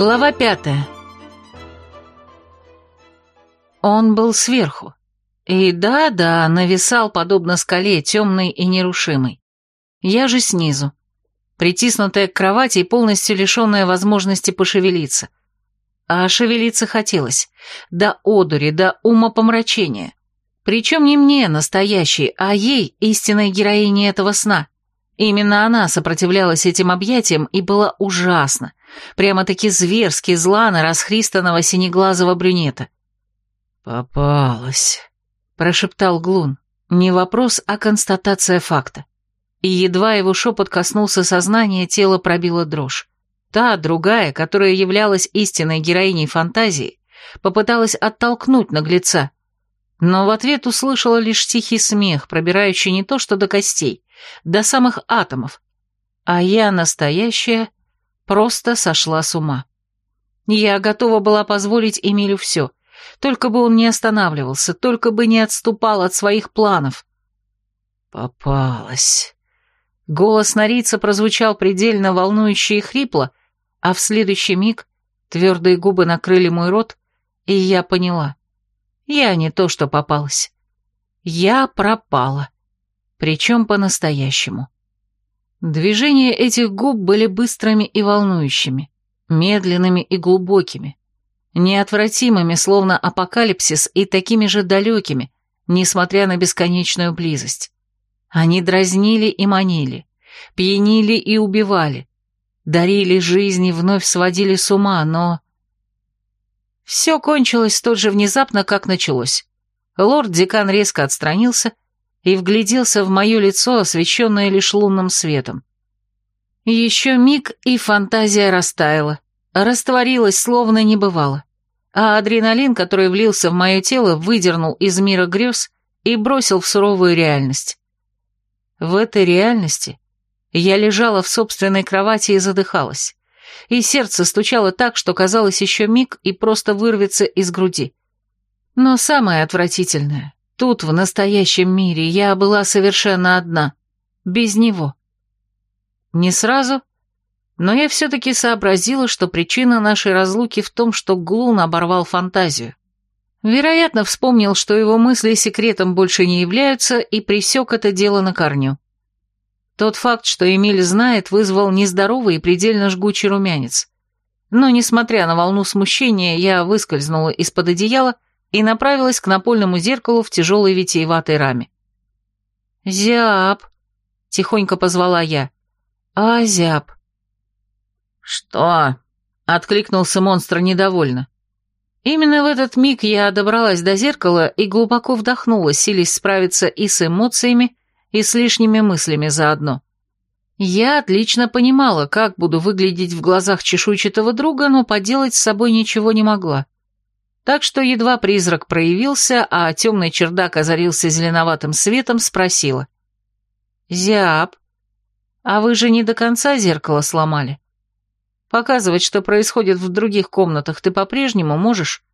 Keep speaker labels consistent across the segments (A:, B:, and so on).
A: Глава пятая. Он был сверху. И да-да, нависал, подобно скале, темный и нерушимый. Я же снизу, притиснутая к кровати и полностью лишенная возможности пошевелиться. А шевелиться хотелось. До одури, до умопомрачения. Причем не мне, настоящей, а ей, истинной героине этого сна. Именно она сопротивлялась этим объятиям и была ужасна. Прямо-таки зверски зла на расхристанного синеглазого брюнета.
B: «Попалась», — прошептал
A: Глун. Не вопрос, а констатация факта. И едва его шепот коснулся сознания, тело пробило дрожь. Та, другая, которая являлась истинной героиней фантазии, попыталась оттолкнуть наглеца, но в ответ услышала лишь тихий смех, пробирающий не то что до костей, до самых атомов. А я, настоящая, просто сошла с ума. Я готова была позволить Эмилю все, только бы он не останавливался, только бы не отступал от своих планов.
B: «Попалась».
A: Голос Норица прозвучал предельно волнующе и хрипло, а в следующий миг твердые губы накрыли мой рот, и я поняла. Я не то что попалась. Я пропала. Причем по-настоящему. Движения этих губ были быстрыми и волнующими, медленными и глубокими, неотвратимыми, словно апокалипсис, и такими же далекими, несмотря на бесконечную близость. Они дразнили и манили, пьянили и убивали, дарили жизнь и вновь сводили с ума, но... Все кончилось столь же внезапно, как началось. Лорд-декан резко отстранился и вгляделся в мое лицо, освещенное лишь лунным светом. Еще миг, и фантазия растаяла, растворилась, словно не бывало. А адреналин, который влился в мое тело, выдернул из мира грез и бросил в суровую реальность. В этой реальности я лежала в собственной кровати и задыхалась и сердце стучало так, что казалось еще миг и просто вырвется из груди. Но самое отвратительное, тут, в настоящем мире, я была совершенно одна, без него. Не сразу, но я все-таки сообразила, что причина нашей разлуки в том, что Глун оборвал фантазию. Вероятно, вспомнил, что его мысли секретом больше не являются, и присек это дело на корню. Тот факт, что Эмиль знает, вызвал нездоровый и предельно жгучий румянец. Но, несмотря на волну смущения, я выскользнула из-под одеяла и направилась к напольному зеркалу в тяжелой витиеватой раме. «Зяб!» — тихонько позвала я. «А, зяб!»
B: «Что?» — откликнулся монстр недовольно.
A: Именно в этот миг я добралась до зеркала и глубоко вдохнула, силясь справиться и с эмоциями, и с лишними мыслями заодно. Я отлично понимала, как буду выглядеть в глазах чешуйчатого друга, но поделать с собой ничего не могла. Так что едва призрак проявился, а темный чердак озарился зеленоватым светом, спросила. «Зяб, а вы же не до конца зеркало сломали? Показывать, что происходит в других комнатах, ты по-прежнему можешь?»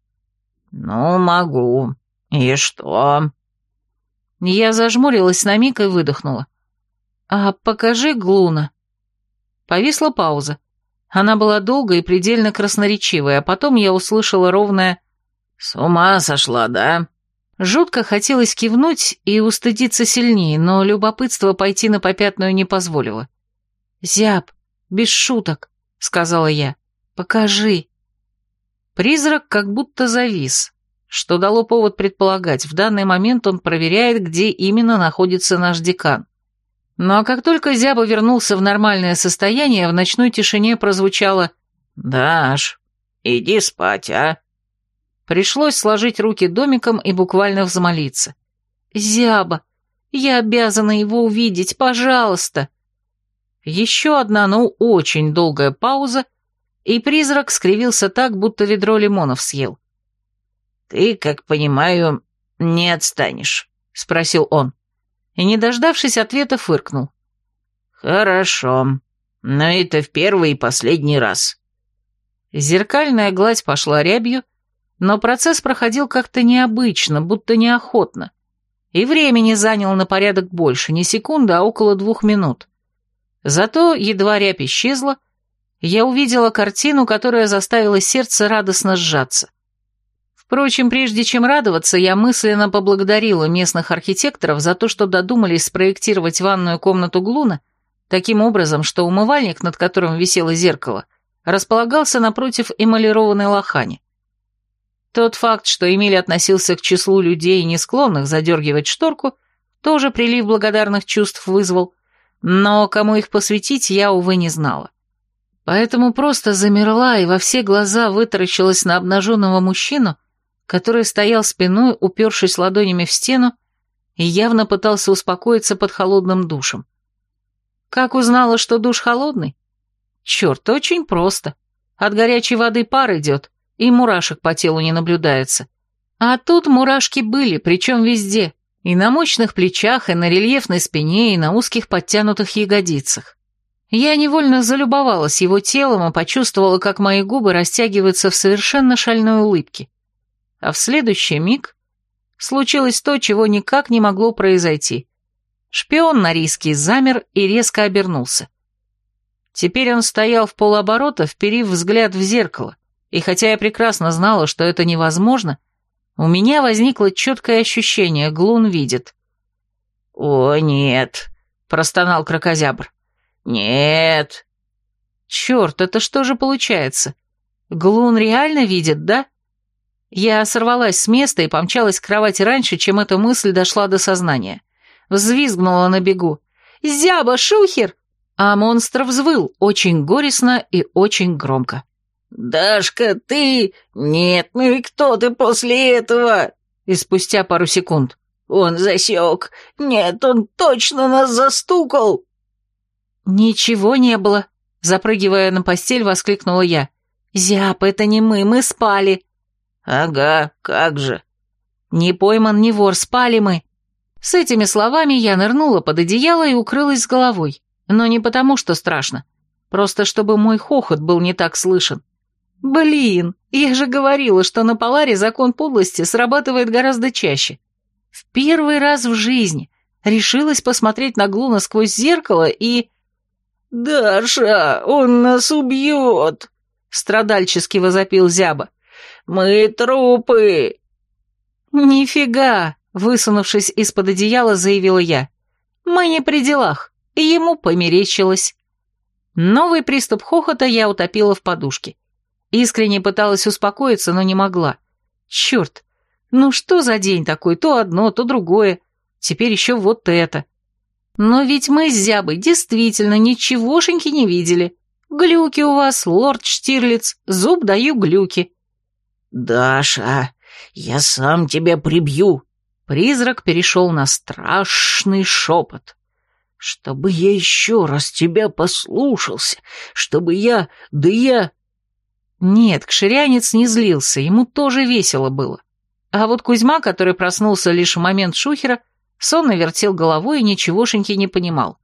B: «Ну, могу. И что?»
A: Я зажмурилась на миг и выдохнула. «А покажи Глуна». Повисла пауза. Она была долгой и предельно красноречивой, а потом я услышала ровное
B: «С ума сошла, да?»
A: Жутко хотелось кивнуть и устыдиться сильнее, но любопытство пойти на попятную не позволило. «Зяб, без шуток», — сказала я. «Покажи». Призрак как будто завис, что дало повод предполагать, в данный момент он проверяет, где именно находится наш декан. Но как только Зяба вернулся в нормальное состояние, в ночной тишине прозвучало
B: «Даш, иди спать, а?»
A: Пришлось сложить руки домиком и буквально взмолиться. «Зяба, я обязана его увидеть, пожалуйста!» Еще одна, но очень долгая пауза, и призрак скривился так, будто ведро лимонов съел.
B: «Ты, как понимаю, не отстанешь?» — спросил он.
A: И, не дождавшись ответа, фыркнул.
B: «Хорошо, но это в первый и последний раз».
A: Зеркальная гладь пошла рябью, но процесс проходил как-то необычно, будто неохотно. И времени занял на порядок больше, не секунды, а около двух минут. Зато едва рябь исчезла, я увидела картину, которая заставила сердце радостно сжаться. Впрочем, прежде чем радоваться, я мысленно поблагодарила местных архитекторов за то, что додумались спроектировать ванную комнату Глуна таким образом, что умывальник, над которым висело зеркало, располагался напротив эмалированной лохани. Тот факт, что Эмиль относился к числу людей, не склонных задергивать шторку, тоже прилив благодарных чувств вызвал, но кому их посвятить, я, увы, не знала. Поэтому просто замерла и во все глаза вытаращилась на обнаженного мужчину, который стоял спиной, упершись ладонями в стену, и явно пытался успокоиться под холодным душем. Как узнала, что душ холодный? Черт, очень просто. От горячей воды пар идет, и мурашек по телу не наблюдается. А тут мурашки были, причем везде, и на мощных плечах, и на рельефной спине, и на узких подтянутых ягодицах. Я невольно залюбовалась его телом и почувствовала, как мои губы растягиваются в совершенно шальной улыбке. А в следующий миг случилось то, чего никак не могло произойти. Шпион на риске замер и резко обернулся. Теперь он стоял в полоборота, вперив взгляд в зеркало, и хотя я прекрасно знала, что это невозможно, у меня возникло четкое ощущение, Глун видит.
B: «О, нет», — простонал крокозябр. «Нет».
A: «Черт, это что же получается? Глун реально видит, да?» Я сорвалась с места и помчалась к кровати раньше, чем эта мысль дошла до сознания. Взвизгнула на бегу. «Зяба, шухер!» А монстр взвыл очень горестно и очень громко.
B: «Дашка, ты... Нет, ну и кто ты после этого?»
A: И спустя пару секунд.
B: «Он засек. Нет, он точно нас застукал!»
A: «Ничего не было», — запрыгивая на постель, воскликнула я. «Зяб, это не мы, мы спали».
B: «Ага, как же».
A: «Не пойман, не вор, спали мы». С этими словами я нырнула под одеяло и укрылась с головой. Но не потому, что страшно. Просто чтобы мой хохот был не так слышен. Блин, я же говорила, что на Поларе закон подлости срабатывает гораздо чаще. В первый раз в жизни решилась посмотреть на Глуна сквозь зеркало и...
B: «Даша, он нас убьет!» — страдальчески возопил Зяба. «Мы трупы!»
A: «Нифига!» — высунувшись из-под одеяла, заявила я. «Мы не при делах, ему померещилось». Новый приступ хохота я утопила в подушке. Искренне пыталась успокоиться, но не могла. Черт, ну что за день такой, то одно, то другое. Теперь еще вот это. Но ведь мы с Зябой действительно ничегошеньки не видели. Глюки у вас, лорд Штирлиц, зуб даю глюки.
B: «Даша, я сам тебя прибью!»
A: Призрак перешел на страшный шепот.
B: «Чтобы я еще раз тебя послушался, чтобы я, да я...»
A: Нет, кширянец не злился, ему тоже весело было. А вот Кузьма, который проснулся лишь в момент шухера, сонно вертел головой и ничегошеньки не понимал.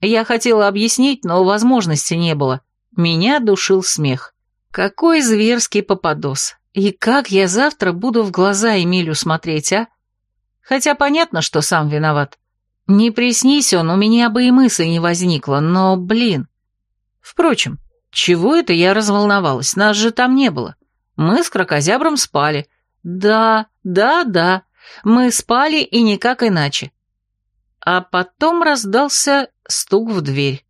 A: Я хотела объяснить, но возможности не было. Меня душил смех. Какой зверский попадос. И как я завтра буду в глаза Эмилю смотреть, а? Хотя понятно, что сам виноват. Не приснись он, у меня бы и мысли не возникло, но, блин. Впрочем, чего это я разволновалась? Нас же там не было. Мы с крокозябром спали. Да, да, да. Мы спали и никак иначе. А потом раздался стук в дверь.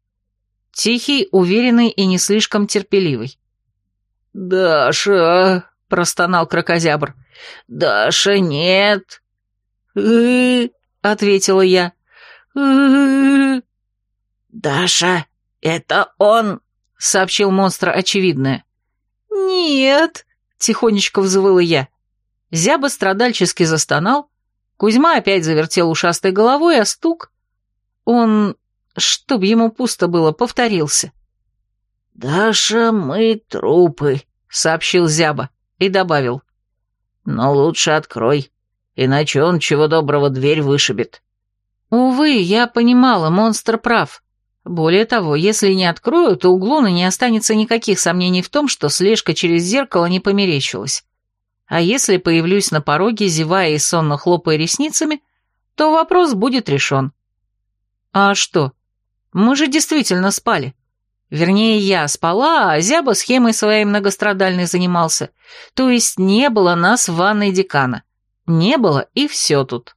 A: Тихий, уверенный и не слишком терпеливый.
B: «Даша!» — простонал крокозябр. «Даша, нет!»
A: «Э-э-э!» ответила я.
B: «Э-э-э!» «Даша, это он!»
A: Сообщил монстр очевидное. «Нет», — тихонечко взвыла я. Зяба страдальчески застонал, Кузьма опять завертел ушастой головой, а стук... Он, чтоб ему пусто было, повторился.
B: «Даша, мы трупы», — сообщил Зяба и добавил. «Но лучше открой, иначе он чего доброго дверь вышибет».
A: Увы, я понимала, монстр прав. Более того, если не открою, то у Глуна не останется никаких сомнений в том, что слежка через зеркало не померещилась. А если появлюсь на пороге, зевая и сонно хлопая ресницами, то вопрос будет решен. А что? Мы же действительно спали. Вернее, я спала, а Зяба схемой своей многострадальной занимался. То есть не было нас в ванной декана. Не было, и все тут.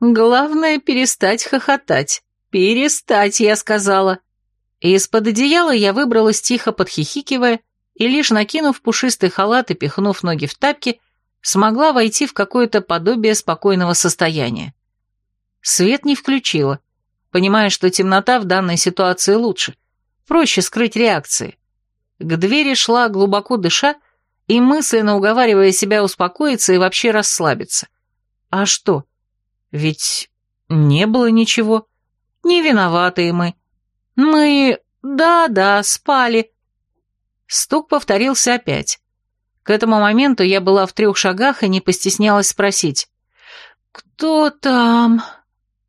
A: Главное перестать хохотать. Перестать, я сказала. Из-под одеяла я выбралась тихо подхихикивая, и лишь накинув пушистый халат и пихнув ноги в тапки, смогла войти в какое-то подобие спокойного состояния. Свет не включила, понимая, что темнота в данной ситуации лучше, проще скрыть реакции. К двери шла глубоко дыша и мысленно уговаривая себя успокоиться и вообще расслабиться. А что? Ведь не было ничего. Не виноваты мы. Мы... да-да, спали. Стук повторился опять. К этому моменту я была в трех шагах и не постеснялась спросить. «Кто там?»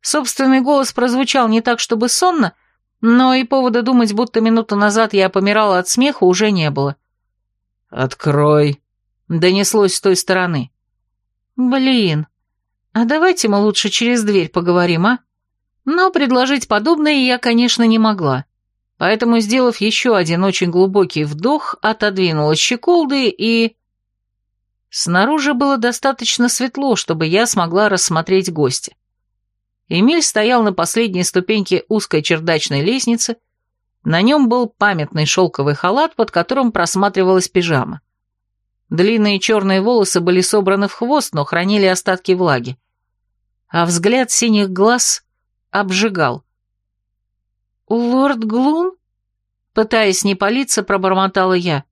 A: Собственный голос прозвучал не так, чтобы сонно, но и повода думать, будто минуту назад я помирала от смеха, уже не было.
B: «Открой!» — донеслось с той стороны.
A: «Блин, а давайте мы лучше через дверь поговорим, а?» Но предложить подобное я, конечно, не могла. Поэтому, сделав еще один очень глубокий вдох, отодвинула щеколды и... Снаружи было достаточно светло, чтобы я смогла рассмотреть гостя. Эмиль стоял на последней ступеньке узкой чердачной лестницы, на нем был памятный шелковый халат, под которым просматривалась пижама. Длинные черные волосы были собраны в хвост, но хранили остатки влаги. А взгляд синих глаз обжигал. «Лорд Глун?» Пытаясь не палиться, пробормотала я.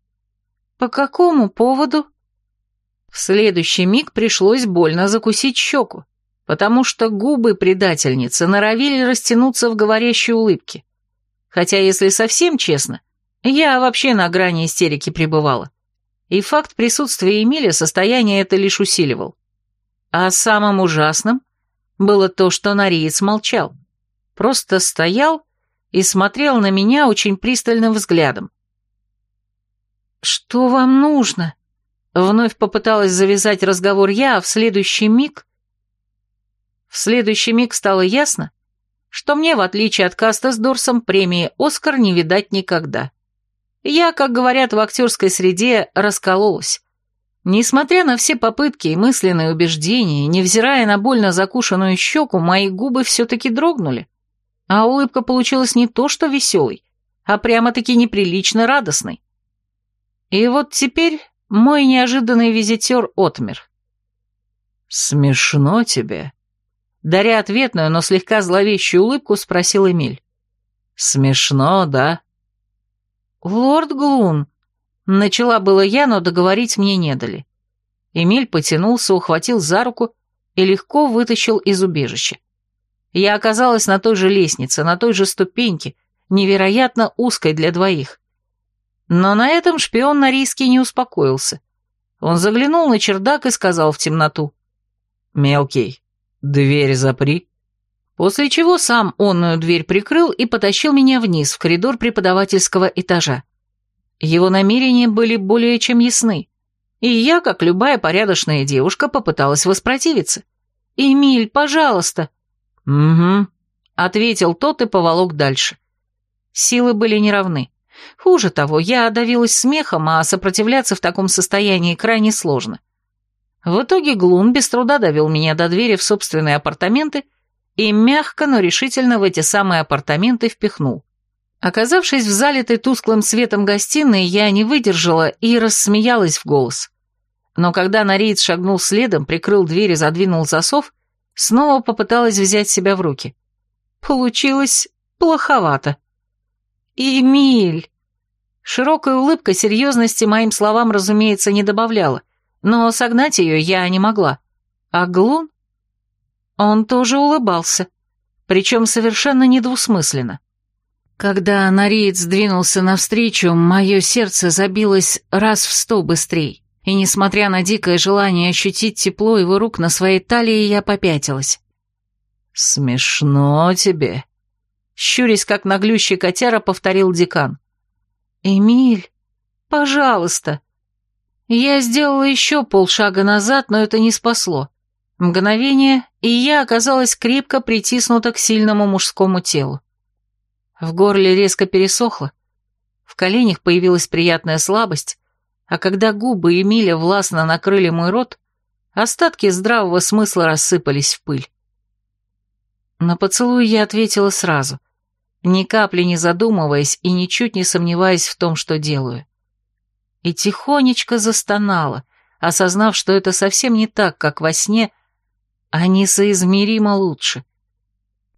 A: «По какому поводу?» В следующий миг пришлось больно закусить щеку, потому что губы предательницы норовили растянуться в говорящей улыбке. Хотя, если совсем честно, я вообще на грани истерики пребывала. И факт присутствия Эмиля состояние это лишь усиливал. А самым ужасным было то, что Нариец молчал. Просто стоял и смотрел на меня очень пристальным взглядом. «Что вам нужно?» Вновь попыталась завязать разговор я, а в следующий миг... В следующий миг стало ясно, что мне, в отличие от каста с Дорсом, премии «Оскар» не видать никогда. Я, как говорят в актерской среде, раскололась. Несмотря на все попытки и мысленные убеждения, невзирая на больно закушенную щеку, мои губы все-таки дрогнули. А улыбка получилась не то что веселой, а прямо-таки неприлично радостной. И вот теперь мой неожиданный визитер отмер.
B: «Смешно тебе?»
A: Даря ответную, но слегка зловещую улыбку, спросил Эмиль.
B: «Смешно, да?»
A: «Лорд Глун», — начала было я, но договорить мне не дали. Эмиль потянулся, ухватил за руку и легко вытащил из убежища. Я оказалась на той же лестнице, на той же ступеньке, невероятно узкой для двоих. Но на этом шпион на риске не успокоился. Он заглянул на чердак и сказал в темноту.
B: «Мелкий, дверь запри».
A: После чего сам онную дверь прикрыл и потащил меня вниз, в коридор преподавательского этажа. Его намерения были более чем ясны, и я, как любая порядочная девушка, попыталась воспротивиться. «Эмиль, пожалуйста!»
B: «Угу», —
A: ответил тот и поволок дальше. Силы были неравны. Хуже того, я одавилась смехом, а сопротивляться в таком состоянии крайне сложно. В итоге Глун без труда довел меня до двери в собственные апартаменты и мягко, но решительно в эти самые апартаменты впихнул. Оказавшись в залитой тусклым светом гостиной, я не выдержала и рассмеялась в голос. Но когда Нариец шагнул следом, прикрыл дверь и задвинул засов, снова попыталась взять себя в руки. Получилось плоховато. «Эмиль!» Широкая улыбка серьезности моим словам, разумеется, не добавляла, но согнать ее я не могла. А Глун? Он тоже улыбался, причем совершенно недвусмысленно. Когда Анариец двинулся навстречу, мое сердце забилось раз в сто быстрей, и, несмотря на дикое желание ощутить тепло его рук на своей талии, я попятилась.
B: «Смешно тебе», — щурясь, как наглющий котяра, повторил декан.
A: «Эмиль, пожалуйста». Я сделала еще полшага назад, но это не спасло. Мгновение, и я оказалась крепко притиснута к сильному мужскому телу. В горле резко пересохло, В коленях появилась приятная слабость, а когда губы Эмиля властно накрыли мой рот, остатки здравого смысла рассыпались в пыль. На поцелуй я ответила сразу, ни капли не задумываясь и ничуть не сомневаясь в том, что делаю. И тихонечко застонала, осознав, что это совсем не так, как во сне, а несоизмеримо лучше.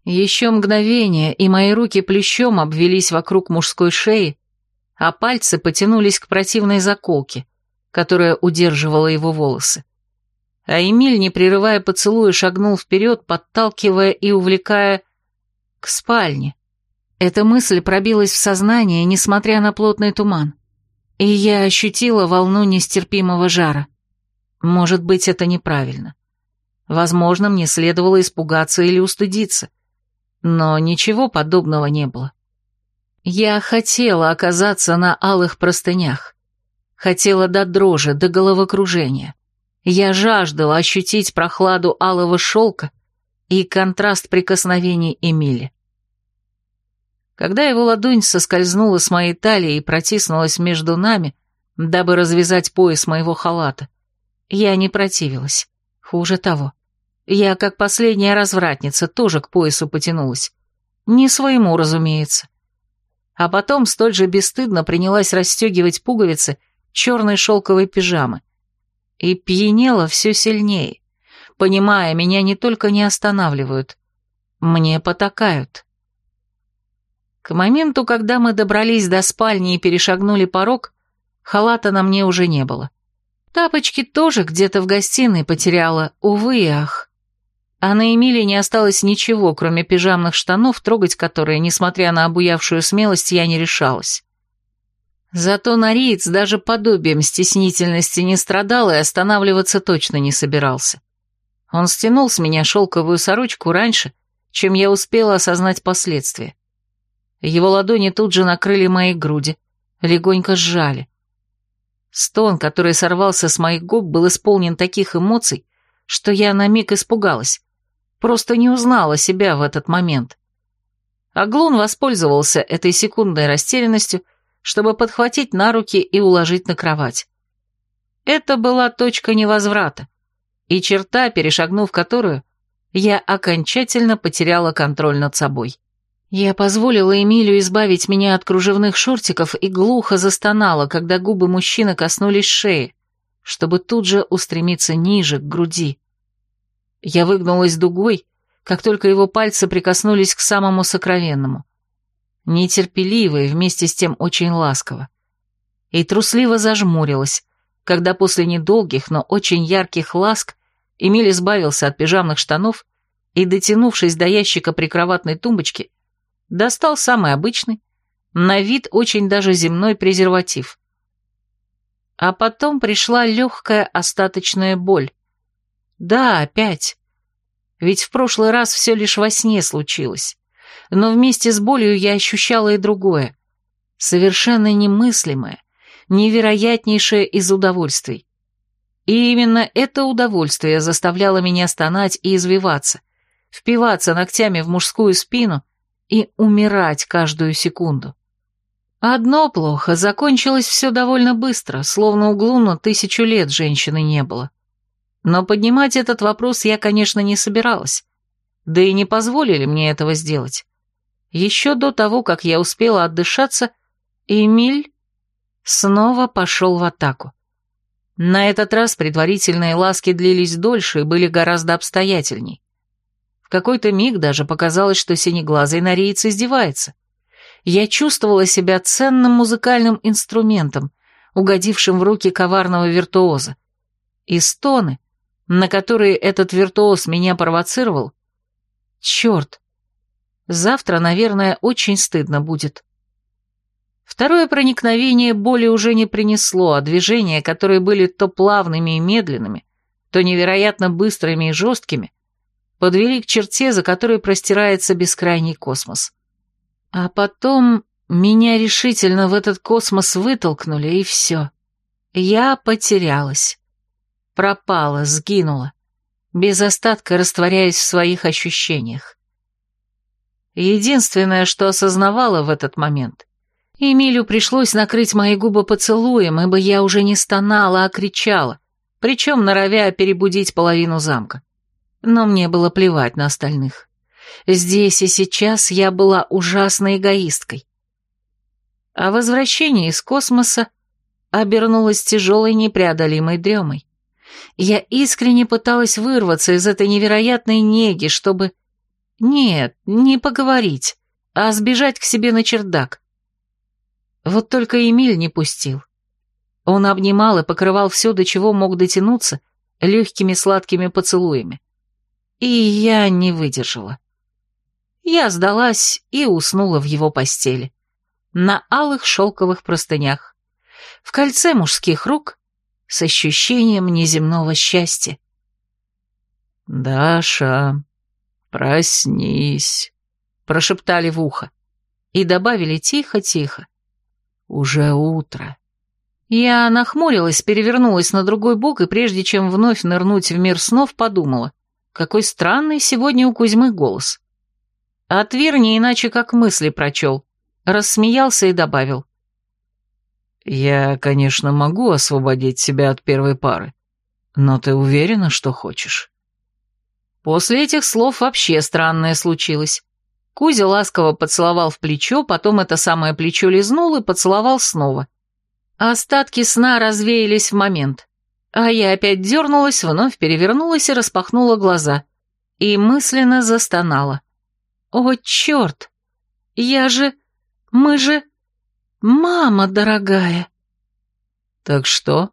A: Еще мгновение, и мои руки плещом обвелись вокруг мужской шеи, а пальцы потянулись к противной заколке, которая удерживала его волосы. А Эмиль, не прерывая поцелуя, шагнул вперед, подталкивая и увлекая к спальне. Эта мысль пробилась в сознание, несмотря на плотный туман, и я ощутила волну нестерпимого жара. Может быть, это неправильно. Возможно, мне следовало испугаться или устыдиться, но ничего подобного не было. Я хотела оказаться на алых простынях, хотела до дрожи, до головокружения. Я жаждала ощутить прохладу алого шелка и контраст прикосновений Эмили. Когда его ладонь соскользнула с моей талии и протиснулась между нами, дабы развязать пояс моего халата, я не противилась. Хуже того. Я, как последняя развратница, тоже к поясу потянулась. Не своему, разумеется. А потом столь же бесстыдно принялась расстегивать пуговицы черной шелковой пижамы, и пьянела все сильнее, понимая, меня не только не останавливают, мне потакают. К моменту, когда мы добрались до спальни и перешагнули порог, халата на мне уже не было. Тапочки тоже где-то в гостиной потеряла, увы и ах. А на Эмилии не осталось ничего, кроме пижамных штанов, трогать которые, несмотря на обуявшую смелость, я не решалась. Зато Нориец даже подобием стеснительности не страдал и останавливаться точно не собирался. Он стянул с меня шелковую сорочку раньше, чем я успела осознать последствия. Его ладони тут же накрыли мои груди, легонько сжали. Стон, который сорвался с моих губ, был исполнен таких эмоций, что я на миг испугалась, просто не узнала себя в этот момент. Аглун воспользовался этой секундной растерянностью, чтобы подхватить на руки и уложить на кровать. Это была точка невозврата, и черта, перешагнув которую, я окончательно потеряла контроль над собой. Я позволила Эмилию избавить меня от кружевных шортиков и глухо застонала, когда губы мужчины коснулись шеи, чтобы тут же устремиться ниже, к груди. Я выгнулась дугой, как только его пальцы прикоснулись к самому сокровенному нетерпеливо и вместе с тем очень ласково. И трусливо зажмурилась, когда после недолгих, но очень ярких ласк Эмиль избавился от пижамных штанов и, дотянувшись до ящика прикроватной тумбочки, достал самый обычный, на вид очень даже земной презерватив. А потом пришла легкая остаточная боль. Да, опять. Ведь в прошлый раз все лишь во сне случилось но вместе с болью я ощущала и другое, совершенно немыслимое, невероятнейшее из удовольствий. И именно это удовольствие заставляло меня стонать и извиваться, впиваться ногтями в мужскую спину и умирать каждую секунду. Одно плохо, закончилось все довольно быстро, словно углу на тысячу лет женщины не было. Но поднимать этот вопрос я, конечно, не собиралась, да и не позволили мне этого сделать. Еще до того, как я успела отдышаться, Эмиль снова пошел в атаку. На этот раз предварительные ласки длились дольше и были гораздо обстоятельней. В какой-то миг даже показалось, что синеглазый нореец издевается. Я чувствовала себя ценным музыкальным инструментом, угодившим в руки коварного виртуоза. И стоны, на которые этот виртуоз меня провоцировал, черт, Завтра, наверное, очень стыдно будет. Второе проникновение боли уже не принесло, а движения, которые были то плавными и медленными, то невероятно быстрыми и жесткими, подвели к черте, за которой простирается бескрайний космос. А потом меня решительно в этот космос вытолкнули, и все. Я потерялась. Пропала, сгинула, без остатка растворяясь в своих ощущениях. Единственное, что осознавала в этот момент, Эмилю пришлось накрыть мои губы поцелуем, ибо я уже не стонала, а кричала, причем норовя перебудить половину замка. Но мне было плевать на остальных. Здесь и сейчас я была ужасной эгоисткой. А возвращение из космоса обернулось тяжелой непреодолимой дремой. Я искренне пыталась вырваться из этой невероятной неги, чтобы... Нет, не поговорить, а сбежать к себе на чердак. Вот только Эмиль не пустил. Он обнимал и покрывал все, до чего мог дотянуться, легкими сладкими поцелуями. И я не выдержала. Я сдалась и уснула в его постели. На алых шелковых простынях. В кольце мужских рук с ощущением неземного счастья.
B: «Даша, проснись», — прошептали в ухо
A: и добавили тихо-тихо.
B: «Уже утро».
A: Я нахмурилась, перевернулась на другой бок и прежде чем вновь нырнуть в мир снов, подумала, какой странный сегодня у Кузьмы голос. Отверни иначе как мысли прочел. Рассмеялся и добавил.
B: «Я, конечно, могу освободить себя от первой пары, но ты уверена, что хочешь?»
A: После этих слов вообще странное случилось. Кузя ласково поцеловал в плечо, потом это самое плечо лизнул и поцеловал снова. Остатки сна развеялись в момент. А я опять дернулась, вновь перевернулась и распахнула глаза. И мысленно застонала. «О, черт! Я же... Мы же...» «Мама дорогая!»
B: «Так что,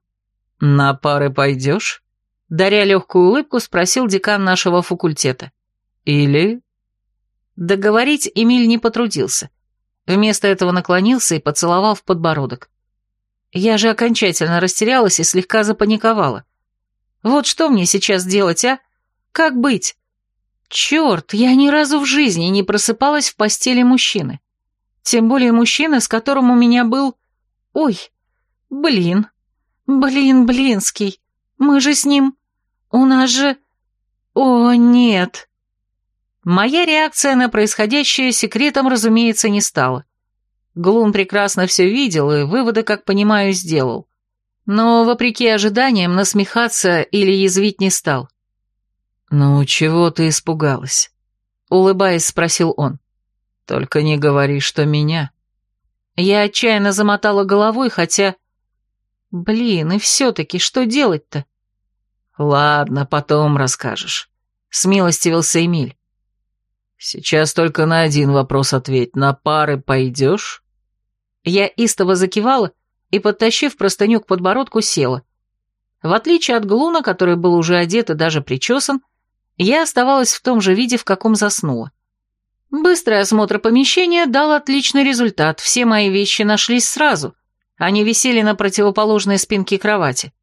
B: на пары пойдешь?»
A: Даря легкую улыбку, спросил декан нашего факультета.
B: «Или...»
A: Договорить Эмиль не потрудился. Вместо этого наклонился и поцеловал в подбородок. Я же окончательно растерялась и слегка запаниковала. Вот что мне сейчас делать, а? Как быть? Черт, я ни разу в жизни не просыпалась в постели мужчины. Тем более мужчина, с которым у меня был... Ой, блин, блин, блинский, мы же с ним... У нас же... О, нет. Моя реакция на происходящее секретом, разумеется, не стала. Глун прекрасно все видел и выводы, как понимаю, сделал. Но, вопреки ожиданиям, насмехаться или язвить не стал.
B: «Ну, чего ты испугалась?»
A: Улыбаясь, спросил он.
B: Только не говори, что меня.
A: Я отчаянно замотала головой, хотя... Блин, и все-таки что делать-то?
B: Ладно, потом расскажешь. Смилостивился Эмиль. Сейчас только на один вопрос ответь. На пары пойдешь?
A: Я истово закивала и, подтащив простыню к подбородку, села. В отличие от Глуна, который был уже одет и даже причесан, я оставалась в том же виде, в каком заснула. Быстрый осмотр помещения дал отличный результат, все мои вещи нашлись сразу. Они висели на противоположной спинке кровати.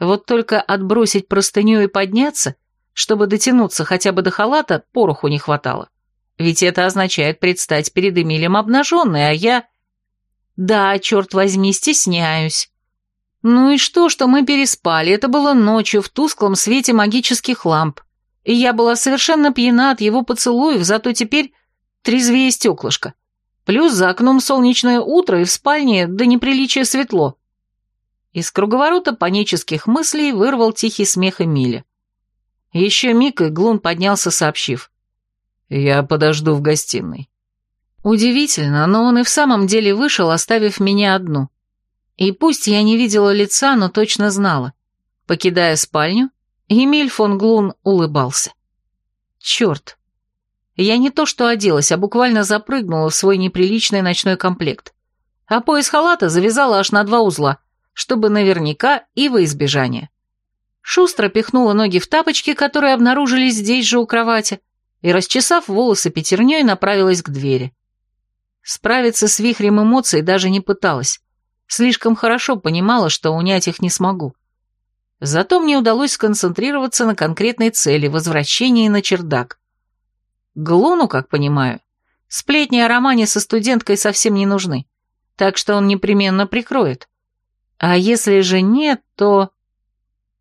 A: Вот только отбросить простыню и подняться, чтобы дотянуться хотя бы до халата, пороху не хватало. Ведь это означает предстать перед Эмилем обнаженной, а я... Да, черт возьми, стесняюсь. Ну и что, что мы переспали, это было ночью в тусклом свете магических ламп и я была совершенно пьяна от его поцелуев, зато теперь трезвее стеклышко. Плюс за окном солнечное утро и в спальне до неприличия светло. Из круговорота панических мыслей вырвал тихий смех Эмиля. Еще миг, и Глун поднялся, сообщив.
B: «Я подожду в гостиной».
A: Удивительно, но он и в самом деле вышел, оставив меня одну. И пусть я не видела лица, но точно знала. Покидая спальню, Эмиль фон Глун улыбался. Черт. Я не то что оделась, а буквально запрыгнула в свой неприличный ночной комплект. А пояс халата завязала аж на два узла, чтобы наверняка и во избежание. Шустро пихнула ноги в тапочки, которые обнаружились здесь же у кровати, и, расчесав волосы пятерней, направилась к двери. Справиться с вихрем эмоций даже не пыталась. Слишком хорошо понимала, что унять их не смогу. Зато мне удалось сконцентрироваться на конкретной цели – возвращении на чердак. Глуну, как понимаю, сплетни о романе со студенткой совсем не нужны, так что он непременно прикроет. А если же нет, то...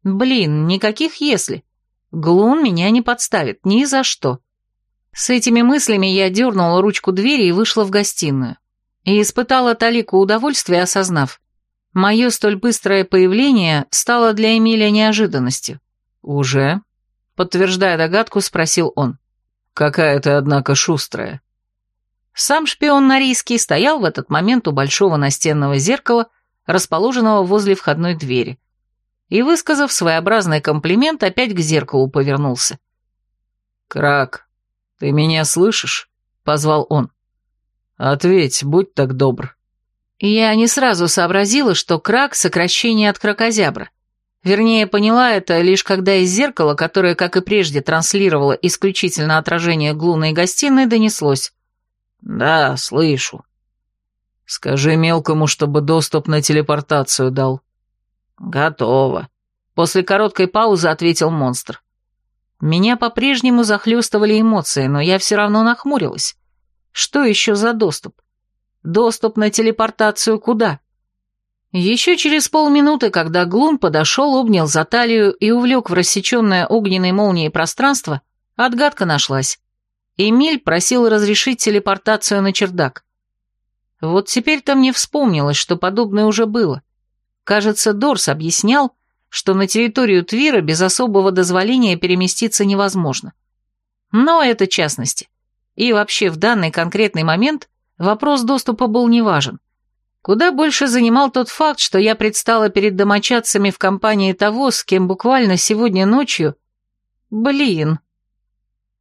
A: Блин, никаких «если». Глун меня не подставит, ни за что. С этими мыслями я дернула ручку двери и вышла в гостиную. и испытала талику удовольствия, осознав. Мое столь быстрое появление стало для Эмиля неожиданностью. «Уже?» — подтверждая догадку, спросил он. «Какая ты, однако, шустрая». Сам шпион Норийский стоял в этот момент у большого настенного зеркала, расположенного возле входной двери, и, высказав своеобразный комплимент, опять к зеркалу повернулся. «Крак, ты меня слышишь?» — позвал он. «Ответь, будь так добр». Я не сразу сообразила, что крак — сокращение от кракозябра. Вернее, поняла это лишь когда из зеркала, которое, как и прежде, транслировало исключительно отражение глуной гостиной, донеслось. «Да, слышу». «Скажи мелкому, чтобы доступ на телепортацию дал». «Готово», — после короткой паузы ответил монстр. Меня по-прежнему захлестывали эмоции, но я все равно нахмурилась. Что еще за доступ? Доступ на телепортацию куда? Еще через полминуты, когда Глун подошел, обнял за талию и увлек в рассеченное огненной молнией пространство, отгадка нашлась. Эмиль просил разрешить телепортацию на чердак. Вот теперь-то мне вспомнилось, что подобное уже было. Кажется, Дорс объяснял, что на территорию Твира без особого дозволения переместиться невозможно. Но это частности. И вообще в данный конкретный момент вопрос доступа был неважен. Куда больше занимал тот факт, что я предстала перед домочадцами в компании того, с кем буквально сегодня ночью... Блин.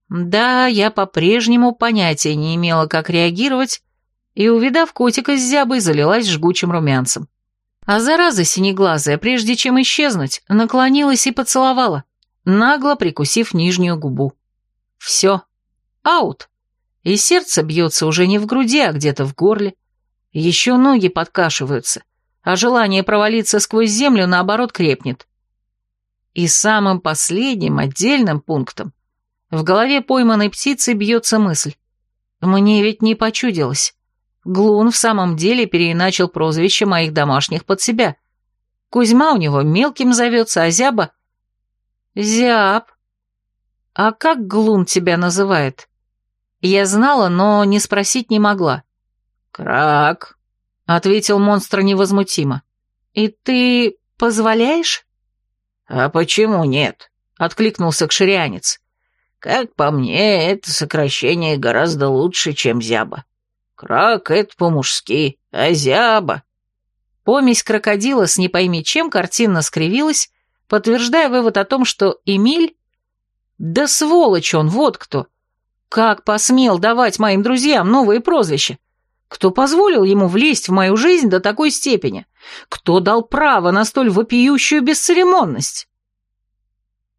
A: Да, я по-прежнему понятия не имела, как реагировать, и, увидав котика с зябой, залилась жгучим румянцем. А зараза синеглазая, прежде чем исчезнуть, наклонилась и поцеловала, нагло прикусив нижнюю губу. Все. Аут. И сердце бьется уже не в груди, а где-то в горле. Еще ноги подкашиваются, а желание провалиться сквозь землю, наоборот, крепнет. И самым последним, отдельным пунктом в голове пойманной птицы бьется мысль. Мне ведь не почудилось. Глун в самом деле переиначил прозвище моих домашних под себя. Кузьма у него мелким зовется, а Зяба... Зяб. А как Глун тебя называет? Я знала, но не спросить не могла. Крак, ответил монстр невозмутимо. И ты позволяешь? А почему нет? Откликнулся кширянец. Как по мне, это сокращение гораздо лучше, чем зяба. Крак — это по-мужски, а зяба... Помесь крокодила с не пойми чем картинно скривилась, подтверждая вывод о том, что Эмиль... Да сволочь он, вот кто! Как посмел давать моим друзьям новые прозвища? Кто позволил ему влезть в мою жизнь до такой степени? Кто дал право на столь вопиющую бесцеремонность?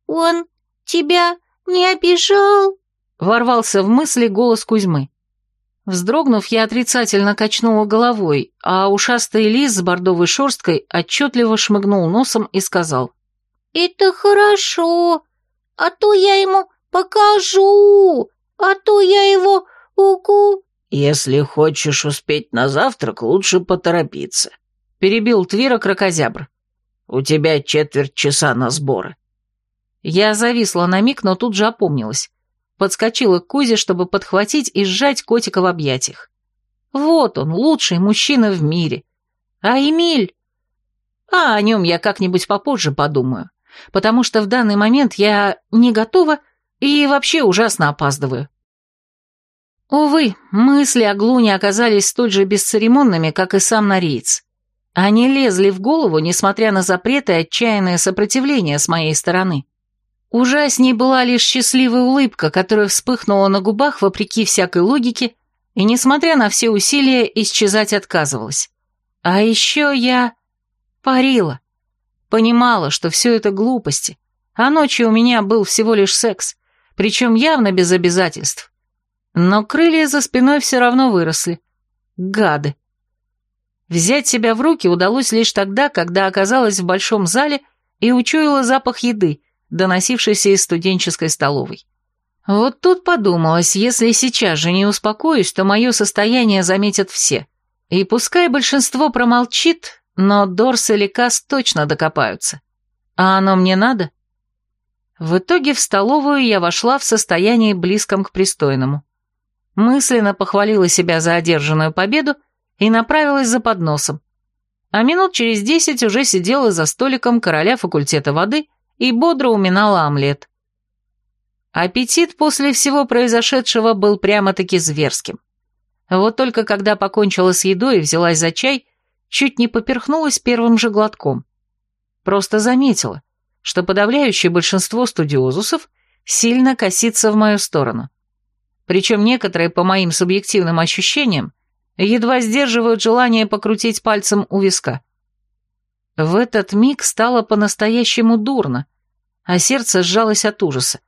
C: «Он тебя не обижал?»
A: — ворвался в мысли голос Кузьмы. Вздрогнув, я отрицательно качнула головой, а ушастый лис с бордовой шерсткой отчетливо шмыгнул носом и сказал.
C: «Это хорошо, а то я ему покажу, а то я его угу...»
B: «Если хочешь успеть на завтрак, лучше поторопиться», — перебил Твира крокозябр. «У тебя четверть часа на сборы».
A: Я зависла на миг, но тут же опомнилась подскочила к Кузе, чтобы подхватить и сжать котика в объятиях. Вот он, лучший мужчина в мире. А Эмиль? А о нем я как-нибудь попозже подумаю, потому что в данный момент я не готова и вообще ужасно опаздываю. Увы, мысли о Глуне оказались столь же бесцеремонными, как и сам Нориец. Они лезли в голову, несмотря на запреты и отчаянное сопротивление с моей стороны. Ужасней была лишь счастливая улыбка, которая вспыхнула на губах вопреки всякой логике и, несмотря на все усилия, исчезать отказывалась. А еще я парила. Понимала, что все это глупости, а ночью у меня был всего лишь секс, причем явно без обязательств. Но крылья за спиной все равно выросли. Гады. Взять себя в руки удалось лишь тогда, когда оказалась в большом зале и учуяла запах еды, доносившийся из студенческой столовой. Вот тут подумалось, если сейчас же не успокоюсь, то мое состояние заметят все. И пускай большинство промолчит, но Дорс или Кас точно докопаются. А оно мне надо? В итоге в столовую я вошла в состоянии близком к пристойному. Мысленно похвалила себя за одержанную победу и направилась за подносом. А минут через десять уже сидела за столиком короля факультета воды и бодро уминала омлет. Аппетит после всего произошедшего был прямо-таки зверским. Вот только когда покончила с едой и взялась за чай, чуть не поперхнулась первым же глотком. Просто заметила, что подавляющее большинство студиозусов сильно косится в мою сторону. Причем некоторые, по моим субъективным ощущениям, едва сдерживают желание покрутить пальцем у виска. В этот миг стало по-настоящему дурно, а сердце сжалось от ужаса.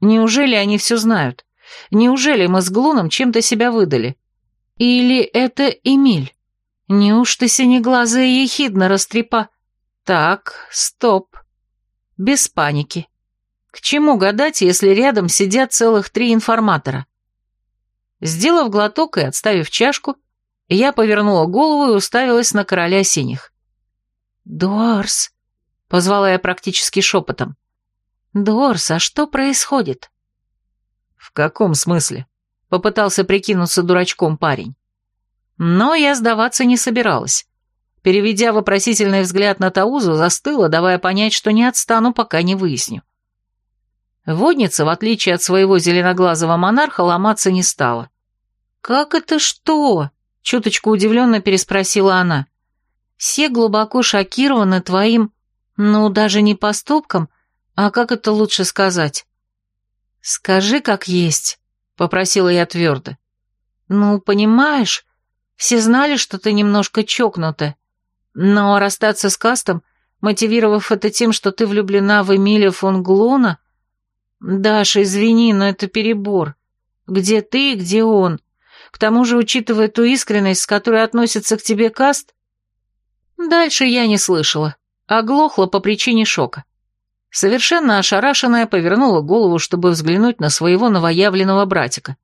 A: Неужели они все знают? Неужели мы с Глуном чем-то себя выдали? Или это Эмиль? Неужто синеглазая ехидно растрепа? Так, стоп. Без паники. К чему гадать, если рядом сидят целых три информатора? Сделав глоток и отставив чашку, я повернула голову и уставилась на короля синих. «Дорс», — позвала я практически шепотом. «Дорс, а что происходит?»
B: «В каком смысле?» — попытался прикинуться дурачком парень.
A: Но я сдаваться не собиралась. Переведя вопросительный взгляд на Таузу, застыла, давая понять, что не отстану, пока не выясню. Водница, в отличие от своего зеленоглазого монарха, ломаться не стала. «Как это что?» — чуточку удивленно переспросила она. «Все глубоко шокированы твоим, ну, даже не поступком, а как это лучше сказать?» «Скажи, как есть», — попросила я твердо. «Ну, понимаешь, все знали, что ты немножко чокнута, но расстаться с Кастом, мотивировав это тем, что ты влюблена в Эмиля фон Глуна, «Даша, извини, но это перебор. Где ты, где он? К тому же, учитывая ту искренность, с которой относится к тебе Каст...» Дальше я не слышала, оглохла по причине шока. Совершенно ошарашенная повернула голову, чтобы взглянуть на своего новоявленного братика.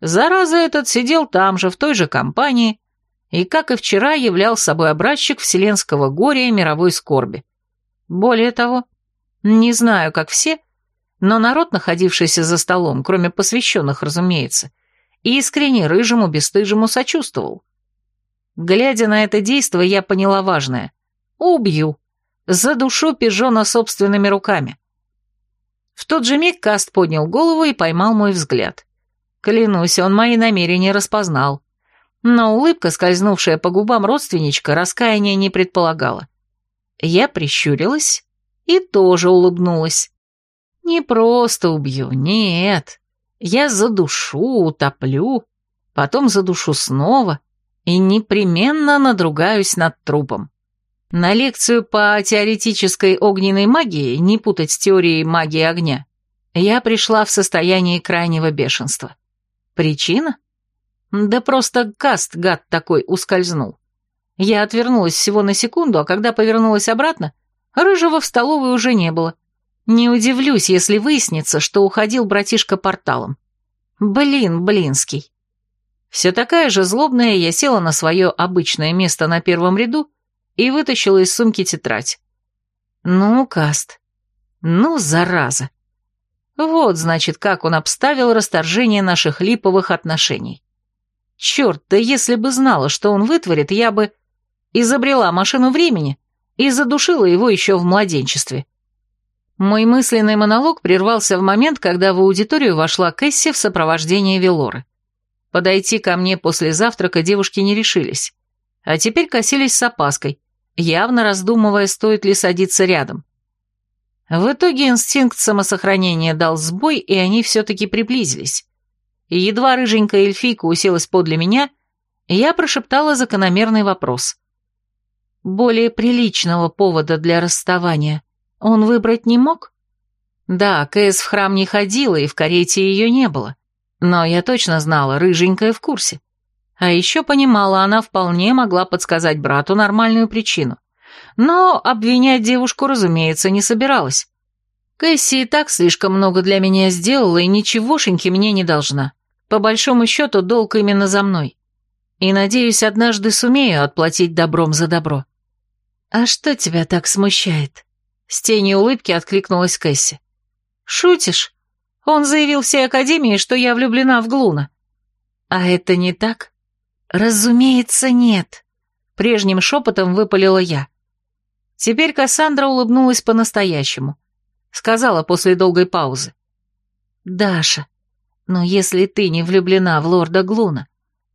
A: Зараза этот сидел там же, в той же компании, и, как и вчера, являл собой образчик вселенского горя и мировой скорби. Более того, не знаю, как все, но народ, находившийся за столом, кроме посвященных, разумеется, искренне рыжему бесстыжему сочувствовал. Глядя на это действо, я поняла важное. Убью. Задушу пижона собственными руками. В тот же миг Каст поднял голову и поймал мой взгляд. Клянусь, он мои намерения распознал. Но улыбка, скользнувшая по губам родственничка, раскаяния не предполагала. Я прищурилась и тоже улыбнулась. Не просто убью, нет. Я задушу, утоплю, потом задушу снова и непременно надругаюсь над трупом. На лекцию по теоретической огненной магии, не путать с теорией магии огня, я пришла в состоянии крайнего бешенства. Причина? Да просто каст, гад такой, ускользнул. Я отвернулась всего на секунду, а когда повернулась обратно, рыжего в столовой уже не было. Не удивлюсь, если выяснится, что уходил братишка порталом. Блин, блинский. Все такая же злобная, я села на свое обычное место на первом ряду и вытащила из сумки тетрадь. Ну, Каст, ну, зараза. Вот, значит, как он обставил расторжение наших липовых отношений. Черт, да если бы знала, что он вытворит, я бы изобрела машину времени и задушила его еще в младенчестве. Мой мысленный монолог прервался в момент, когда в аудиторию вошла Кэсси в сопровождении Велоры. Подойти ко мне после завтрака девушки не решились, а теперь косились с опаской, явно раздумывая, стоит ли садиться рядом. В итоге инстинкт самосохранения дал сбой, и они все-таки приблизились. Едва рыженькая эльфийка уселась подле меня, я прошептала закономерный вопрос. Более приличного повода для расставания он выбрать не мог? Да, Кэс в храм не ходила, и в карете ее не было. Но я точно знала, рыженькая в курсе. А еще понимала, она вполне могла подсказать брату нормальную причину. Но обвинять девушку, разумеется, не собиралась. Кэсси и так слишком много для меня сделала, и ничегошеньки мне не должна. По большому счету, долг именно за мной. И, надеюсь, однажды сумею отплатить добром за добро. «А что тебя так смущает?» С тенью улыбки откликнулась Кэсси. «Шутишь? Он заявил всей Академии, что я влюблена в Глуна». «А это не так?» «Разумеется, нет», — прежним шепотом выпалила я. Теперь Кассандра улыбнулась по-настоящему. Сказала после долгой паузы. «Даша, но если ты не влюблена в лорда Глуна,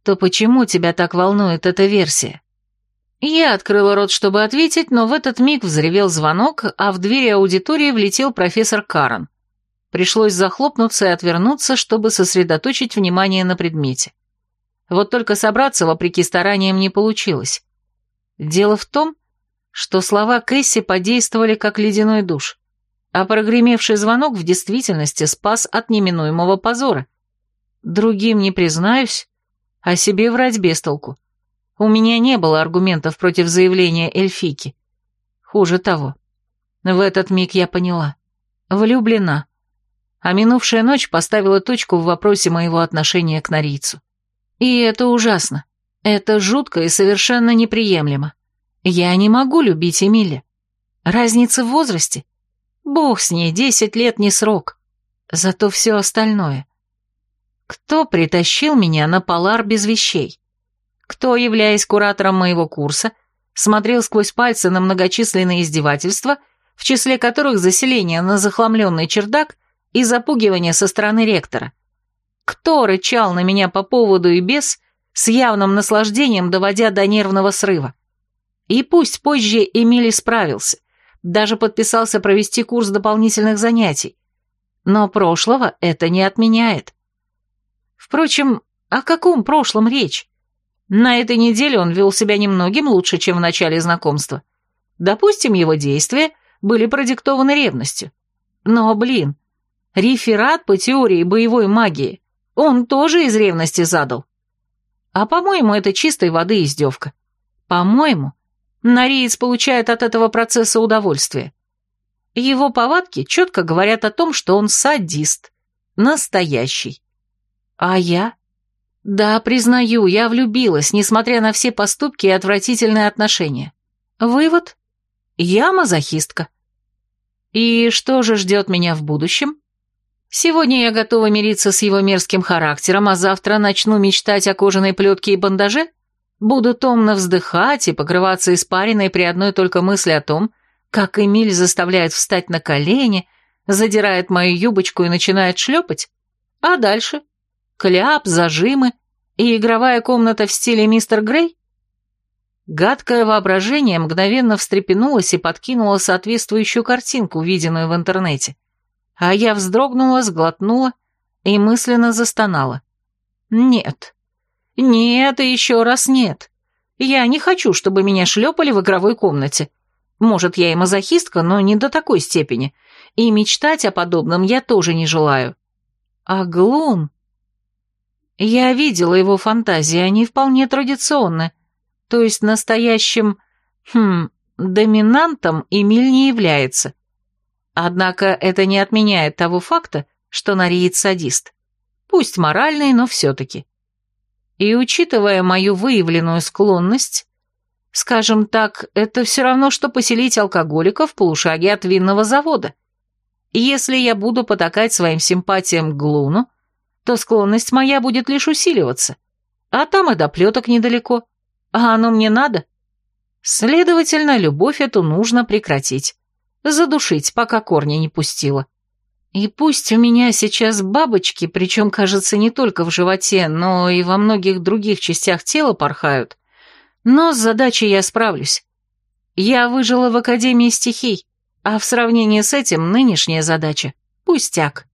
A: то почему тебя так волнует эта версия?» Я открыла рот, чтобы ответить, но в этот миг взревел звонок, а в двери аудитории влетел профессор Карен. Пришлось захлопнуться и отвернуться, чтобы сосредоточить внимание на предмете. Вот только собраться, вопреки стараниям, не получилось. Дело в том, что слова Кэсси подействовали как ледяной душ, а прогремевший звонок в действительности спас от неминуемого позора. Другим не признаюсь, а себе врать без толку. У меня не было аргументов против заявления эльфики. Хуже того. В этот миг я поняла. Влюблена а минувшая ночь поставила точку в вопросе моего отношения к Норийцу. И это ужасно. Это жутко и совершенно неприемлемо. Я не могу любить Эмиля. Разница в возрасте? Бог с ней, десять лет не срок. Зато все остальное. Кто притащил меня на полар без вещей? Кто, являясь куратором моего курса, смотрел сквозь пальцы на многочисленные издевательства, в числе которых заселение на захламленный чердак и запугивания со стороны ректора. Кто рычал на меня по поводу и без, с явным наслаждением доводя до нервного срыва? И пусть позже Эмили справился, даже подписался провести курс дополнительных занятий, но прошлого это не отменяет. Впрочем, о каком прошлом речь? На этой неделе он вел себя немногим лучше, чем в начале знакомства. Допустим, его действия были продиктованы ревностью. Но, блин, Реферат по теории боевой магии он тоже из ревности задал. А по-моему, это чистой воды издевка. По-моему, Нариец получает от этого процесса удовольствие. Его повадки четко говорят о том, что он садист. Настоящий. А я? Да, признаю, я влюбилась, несмотря на все поступки и отвратительные отношения. Вывод? Я мазохистка. И что же ждет меня в будущем? Сегодня я готова мириться с его мерзким характером, а завтра начну мечтать о кожаной плетке и бандаже? Буду томно вздыхать и покрываться испариной при одной только мысли о том, как Эмиль заставляет встать на колени, задирает мою юбочку и начинает шлепать? А дальше? Кляп, зажимы и игровая комната в стиле мистер Грей? Гадкое воображение мгновенно встрепенулось и подкинуло соответствующую картинку, виденную в интернете. А я вздрогнула, сглотнула и мысленно застонала. Нет. Нет и еще раз нет. Я не хочу, чтобы меня шлепали в игровой комнате. Может, я и мазохистка, но не до такой степени. И мечтать о подобном я тоже не желаю. А Глун... Я видела его фантазии, они вполне традиционны. То есть настоящим... Хм... Доминантом Эмиль не является. Однако это не отменяет того факта, что Нариет садист. Пусть моральный, но все-таки. И учитывая мою выявленную склонность, скажем так, это все равно, что поселить алкоголика в полушаге от винного завода. Если я буду потакать своим симпатиям к Глуну, то склонность моя будет лишь усиливаться. А там и до плеток недалеко. А оно мне надо. Следовательно, любовь эту нужно прекратить задушить, пока корни не пустила. И пусть у меня сейчас бабочки, причем, кажется, не только в животе, но и во многих других частях тела порхают, но с задачей я справлюсь. Я выжила в Академии стихий, а в сравнении с этим нынешняя задача — пустяк.